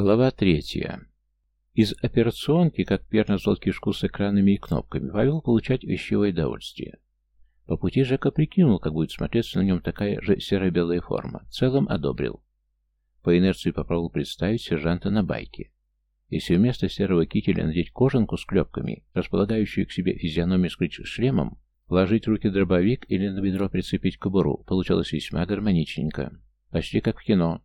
Глава третья. Из операционки, как Пьер назвал кишку с экранами и кнопками, Павел получать вещевое удовольствие. По пути Жека прикинул, как будет смотреться на нем такая же серо-белая форма. В целом одобрил. По инерции попробовал представить сержанта на байке. Если вместо серого кителя надеть кожанку с клепками, располагающую к себе физиономию скрыть шлемом, вложить руки в дробовик или на бедро прицепить кобуру, получалось весьма гармоничненько. Почти как в кино.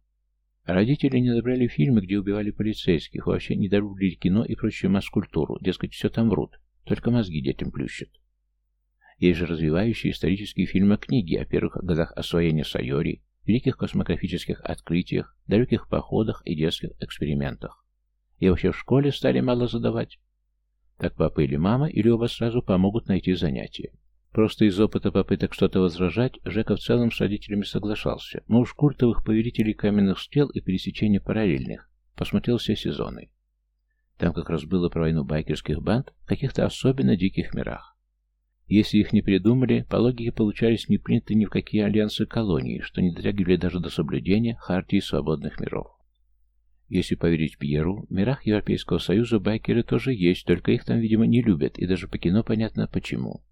Родители не добрали фильмы, где убивали полицейских, вообще не дорубили кино и прочую масс-культуру, дескать, все там врут, только мозги детям плющат. Есть же развивающие исторические фильмы-книги о первых годах освоения Сайори, великих космографических открытиях, далеких походах и детских экспериментах. И вообще в школе стали мало задавать. Так папа или мама, или оба сразу помогут найти занятия. Просто из опыта попыток что-то возражать, Жека в целом с родителями соглашался, но уж культовых повелителей каменных стрел и пересечения параллельных посмотрел все сезоны. Там как раз было про войну байкерских банд в каких-то особенно диких мирах. Если их не придумали, по логике получались не приняты ни в какие альянсы колонии, что не дотягивали даже до соблюдения хартии свободных миров. Если поверить Пьеру, в мирах Европейского Союза байкеры тоже есть, только их там, видимо, не любят, и даже по кино понятно почему.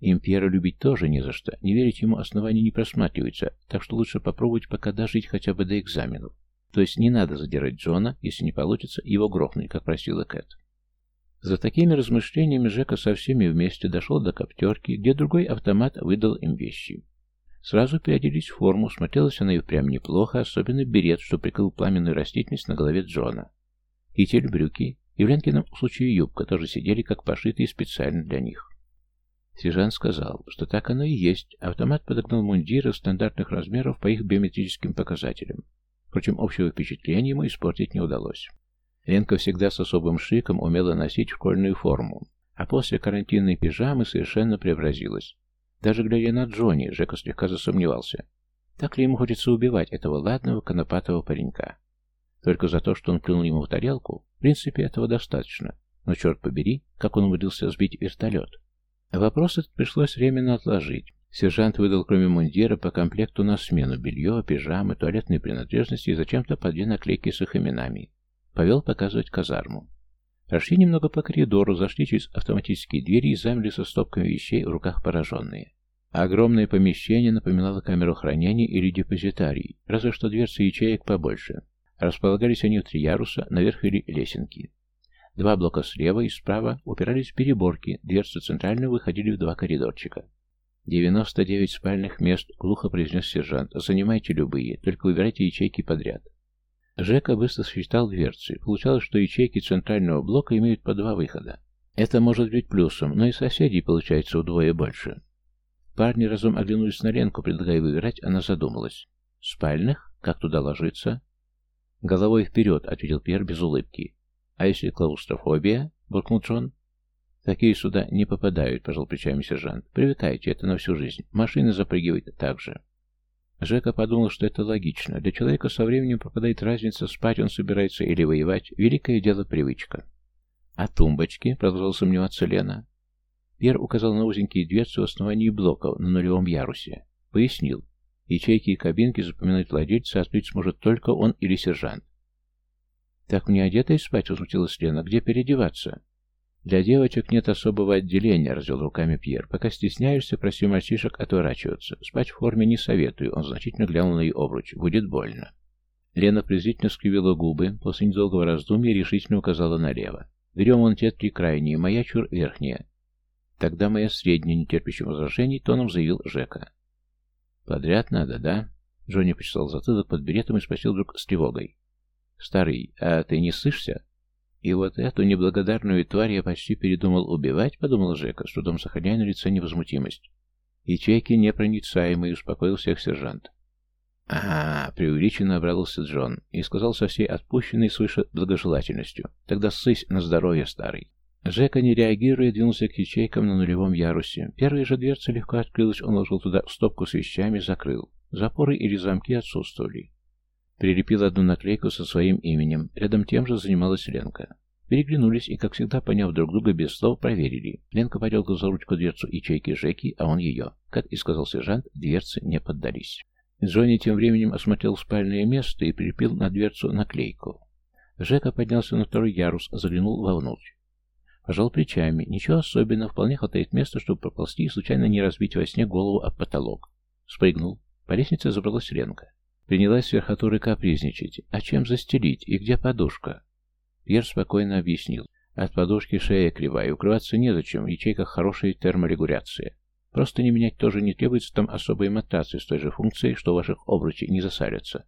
Им любить тоже не за что, не верить ему оснований не просматривается, так что лучше попробовать пока дожить хотя бы до экзаменов. То есть не надо задирать Джона, если не получится, его грохнуть, как просила Кэт. За такими размышлениями Жека со всеми вместе дошел до коптерки, где другой автомат выдал им вещи. Сразу переоделись в форму, смотрелась она и прям неплохо, особенно берет, что прикрыл пламенную растительность на голове Джона. Китель, брюки и в Ленкином случае юбка тоже сидели как пошитые специально для них. Сержант сказал, что так оно и есть. Автомат подогнал мундиры стандартных размеров по их биометрическим показателям. Впрочем, общего впечатления ему испортить не удалось. Ленка всегда с особым шиком умела носить школьную форму, а после карантинной пижамы совершенно преобразилась. Даже глядя на Джонни, Жека слегка засомневался. Так ли ему хочется убивать этого ладного, конопатого паренька? Только за то, что он плюнул ему в тарелку, в принципе, этого достаточно. Но, черт побери, как он умудрился сбить вертолет. Вопрос этот пришлось временно отложить. Сержант выдал кроме мундира по комплекту на смену белье, пижамы, туалетные принадлежности и зачем-то по две наклейки с их именами. Повел показывать казарму. Прошли немного по коридору, зашли через автоматические двери и замерли со стопками вещей в руках пораженные. Огромное помещение напоминало камеру хранения или депозитарий, разве что дверцы ячеек побольше. Располагались они в три яруса, наверх вели лесенки. Два блока слева и справа упирались в переборки, дверцы центрального выходили в два коридорчика. «Девяносто девять спальных мест», — глухо произнес сержант. «Занимайте любые, только выбирайте ячейки подряд». Жека быстро сосчитал дверцы. Получалось, что ячейки центрального блока имеют по два выхода. Это может быть плюсом, но и соседей получается вдвое больше. Парни разом оглянулись на Ленку, предлагая выбирать, она задумалась. «Спальных? Как туда ложиться?» «Головой вперед», — ответил Пьер без улыбки. «А если клаустрофобия?» — буркнул Джон. «Такие сюда не попадают», — пожал плечами сержант. «Привыкайте, это на всю жизнь. Машины запрыгивают так же». Жека подумал, что это логично. Для человека со временем пропадает разница, спать он собирается или воевать. Великое дело привычка. «А тумбочки?» — продолжал сомневаться Лена. Пьер указал на узенькие дверцы в основании блоков на нулевом ярусе. Пояснил. Ячейки и кабинки запоминать владельца открыть сможет только он или сержант. «Так мне одетой спать?» — возмутилась Лена. «Где переодеваться?» «Для девочек нет особого отделения», — развел руками Пьер. «Пока стесняешься, проси мальчишек отворачиваться. Спать в форме не советую». Он значительно глянул на ее обруч. «Будет больно». Лена презрительно скривила губы, после недолгого раздумья решительно указала налево. «Берем вон те три крайние, моя чур верхняя». «Тогда моя средняя, нетерпящим возражений, тоном заявил Жека. «Подряд надо, да?» Джонни почесал затылок под беретом и спросил вдруг с тревогой. «Старый, а ты не слышишься?» «И вот эту неблагодарную тварь я почти передумал убивать», — подумал Жека, с трудом сохраняя на лице невозмутимость. «Ячейки непроницаемые», — успокоил всех сержант. «Ага», — преувеличенно обрадовался Джон и сказал со всей отпущенной свыше благожелательностью. «Тогда ссысь на здоровье, старый». Жека, не реагируя, двинулся к ячейкам на нулевом ярусе. Первая же дверца легко открылась, он ложил туда стопку с вещами, закрыл. Запоры или замки отсутствовали. Прилепил одну наклейку со своим именем. Рядом тем же занималась Ленка. Переглянулись и, как всегда, поняв друг друга, без слов проверили. Ленка подергал за ручку дверцу ячейки Жеки, а он ее. Как и сказал сержант, дверцы не поддались. Джонни тем временем осмотрел спальное место и прилепил на дверцу наклейку. Жека поднялся на второй ярус, заглянул вовнутрь. Пожал плечами. Ничего особенного, вполне хватает места, чтобы проползти и случайно не разбить во сне голову об потолок. Спрыгнул. По лестнице забралась Ленка. Принялась с верхотуры капризничать. А чем застелить? И где подушка? Пьер спокойно объяснил. От подушки шея кривая, укрываться незачем, в ячейках хорошая терморегуляция. Просто не менять тоже не требуется там особой матации с той же функцией, что ваших обручей не засарятся.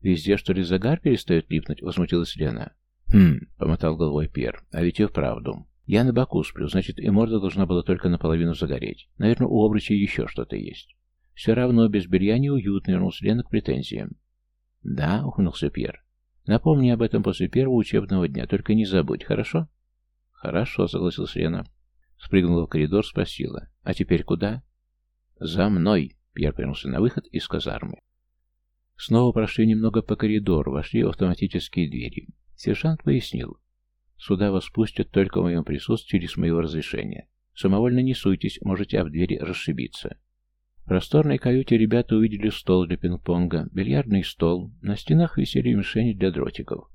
«Везде, что ли, загар перестает липнуть?» — возмутилась Лена. «Хм», — помотал головой Пьер, — «а ведь и вправду. Я на боку сплю, значит, и морда должна была только наполовину загореть. Наверное, у обручей еще что-то есть». «Все равно без белья неуютно», — вернулся Лена к претензиям. «Да», — ухнулся Пьер. «Напомни об этом после первого учебного дня, только не забудь, хорошо?» «Хорошо», — согласился Лена. Спрыгнула в коридор, спросила. «А теперь куда?» «За мной!» Пьер повернулся на выход из казармы. Снова прошли немного по коридору, вошли в автоматические двери. Сержант пояснил. «Сюда вас пустят только в моем присутствии или с моего разрешения. Самовольно не суйтесь, можете об двери расшибиться». Просторной каюте ребята увидели стол для пинг-понга, бильярдный стол, на стенах висели мишени для дротиков.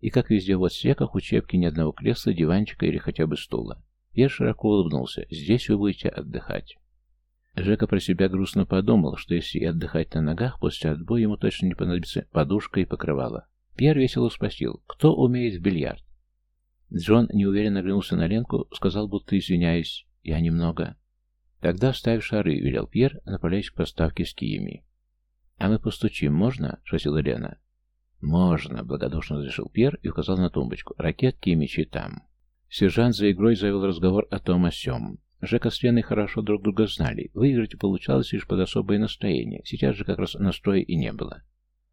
И, как везде в отсеках, учебки ни одного кресла, диванчика или хотя бы стула. Я широко улыбнулся. «Здесь вы будете отдыхать». Жека про себя грустно подумал, что если и отдыхать на ногах, после отбоя ему точно не понадобится подушка и покрывало. Пьер весело спросил, кто умеет в бильярд? Джон неуверенно оглянулся на Ленку, сказал, будто извиняюсь, я немного. Тогда ставь шары, велел Пьер, направляясь к поставке с киями. А мы постучим, можно? спросила Лена. Можно, благодушно разрешил Пьер и указал на тумбочку. Ракетки и мечи там. Сержант за игрой завел разговор о том о сём. Жека с Леной хорошо друг друга знали. Выиграть получалось лишь под особое настроение. Сейчас же как раз настроя и не было.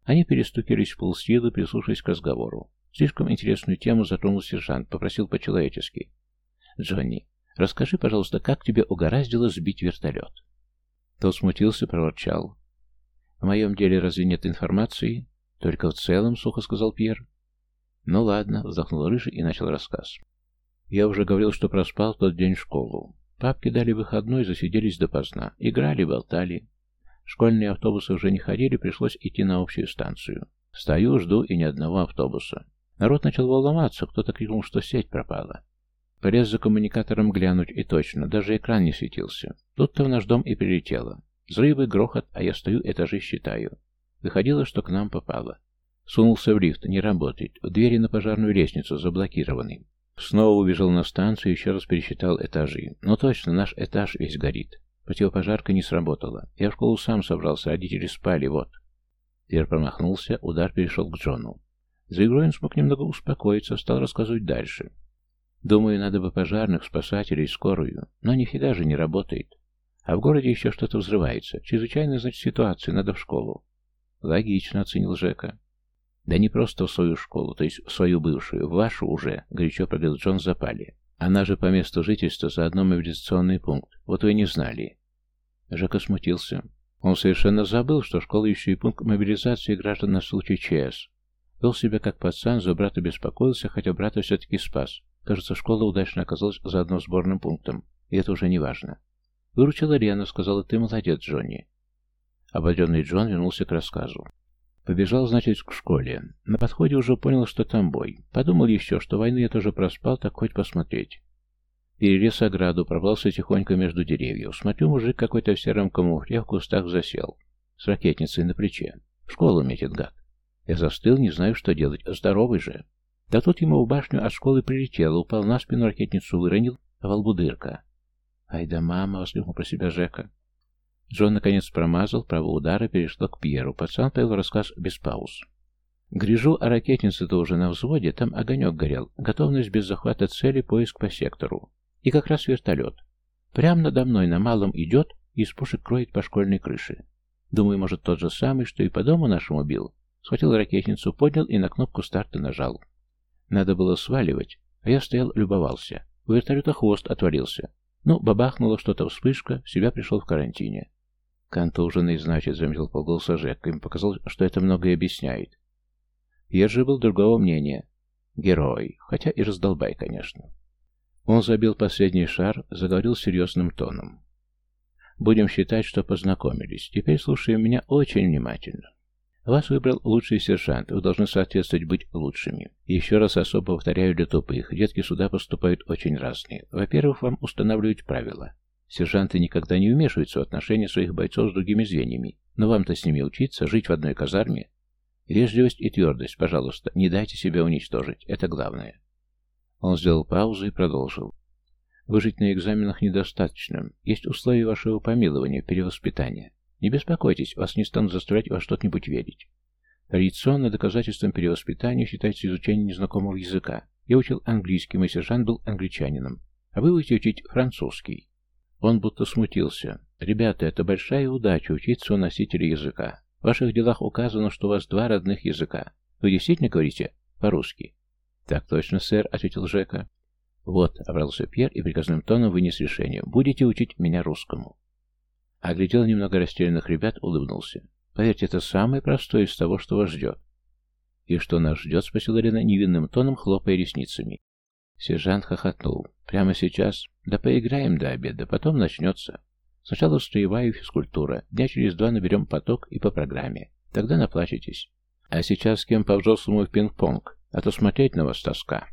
Они перестукились в полсилы, прислушиваясь к разговору. Слишком интересную тему затронул сержант, попросил по-человечески. «Джонни, расскажи, пожалуйста, как тебе угораздило сбить вертолет?» Тот смутился, проворчал. «В моем деле разве нет информации?» «Только в целом», — сухо сказал Пьер. «Ну ладно», — вздохнул Рыжий и начал рассказ. Я уже говорил, что проспал тот день в школу. Папки дали выходной, засиделись допоздна. Играли, болтали. Школьные автобусы уже не ходили, пришлось идти на общую станцию. Стою, жду, и ни одного автобуса. Народ начал волноваться, кто-то крикнул, что сеть пропала. Полез за коммуникатором глянуть, и точно, даже экран не светился. Тут-то в наш дом и прилетело. Взрывы, грохот, а я стою, этажи считаю. Выходило, что к нам попало. Сунулся в лифт, не работает. В двери на пожарную лестницу заблокированы. Снова убежал на станцию и еще раз пересчитал этажи. Но точно, наш этаж весь горит. Противопожарка не сработала. Я в школу сам собрался, родители спали, вот. Твер промахнулся, удар перешел к Джону. За игрой он смог немного успокоиться, стал рассказывать дальше. Думаю, надо бы пожарных, спасателей, скорую. Но нифига же не работает. А в городе еще что-то взрывается. Чрезвычайная, значит, ситуация, надо в школу. Логично, оценил Жека. Да не просто в свою школу, то есть в свою бывшую, в вашу уже, горячо проговорил Джон в запале. Она же по месту жительства заодно мобилизационный пункт. Вот вы не знали. Жека смутился. Он совершенно забыл, что школа еще и пункт мобилизации граждан на случай ЧС. Вел себя как пацан, за брата беспокоился, хотя брата все-таки спас. Кажется, школа удачно оказалась заодно сборным пунктом, и это уже не важно. Выручила Лена, сказала, ты молодец, Джонни. Ободренный Джон вернулся к рассказу. Побежал, значит, к школе. На подходе уже понял, что там бой. Подумал еще, что войну я тоже проспал, так хоть посмотреть. Перелез ограду, пробрался тихонько между деревьев. Смотрю, мужик какой-то в сером камуфле в кустах засел. С ракетницей на плече. В школу метит гад. Я застыл, не знаю, что делать. Здоровый же. Да тут ему в башню школы прилетело, упал на спину, ракетницу выронил, а во лбу дырка. «Ай да мама!» — воскликнул про себя Жека. Джон наконец промазал, право удара перешло к Пьеру. Пацан повел рассказ без пауз. Гряжу, а ракетница-то уже на взводе, там огонек горел. Готовность без захвата цели, поиск по сектору. И как раз вертолет. Прямо надо мной на малом идет и из пушек кроет по школьной крыше. Думаю, может, тот же самый, что и по дому нашему бил. Схватил ракетницу, поднял и на кнопку старта нажал. Надо было сваливать, а я стоял, любовался. У вертолета хвост отвалился. Ну, бабахнуло что-то вспышка, себя пришел в карантине. «Контуженный, значит», — заметил полголоса Жек. Им показалось, что это многое объясняет. Ержи был другого мнения. Герой, хотя и раздолбай, конечно. Он забил последний шар, заговорил серьезным тоном. «Будем считать, что познакомились. Теперь слушай меня очень внимательно. Вас выбрал лучший сержант, вы должны соответствовать быть лучшими. Еще раз особо повторяю для тупых, детки сюда поступают очень разные. Во-первых, вам устанавливают правила. Сержанты никогда не вмешиваются в отношения своих бойцов с другими звеньями, но вам-то с ними учиться, жить в одной казарме. Вежливость и твердость, пожалуйста, не дайте себя уничтожить, это главное. Он сделал паузу и продолжил. Выжить на экзаменах недостаточно. Есть условия вашего помилования, перевоспитания. Не беспокойтесь, вас не станут заставлять во что-нибудь верить. Традиционно доказательством перевоспитания считается изучение незнакомого языка. Я учил английский, мой сержант был англичанином. А вы будете учить французский. Он будто смутился. «Ребята, это большая удача учиться у носителя языка. В ваших делах указано, что у вас два родных языка. Вы действительно говорите по-русски?» «Так точно, сэр», — ответил Жека. «Вот», — обрался Пьер и приказным тоном вынес решение. «Будете учить меня русскому». Оглядел немного растерянных ребят, улыбнулся. «Поверьте, это самое простое из того, что вас ждет». «И что нас ждет?» — спросила Лена невинным тоном, хлопая ресницами. Сержант хохотнул. «Прямо сейчас? Да поиграем до обеда, потом начнется. Сначала строевая физкультура, дня через два наберем поток и по программе. Тогда наплачетесь. А сейчас с кем по-взрослому в пинг-понг, а то смотреть на вас тоска».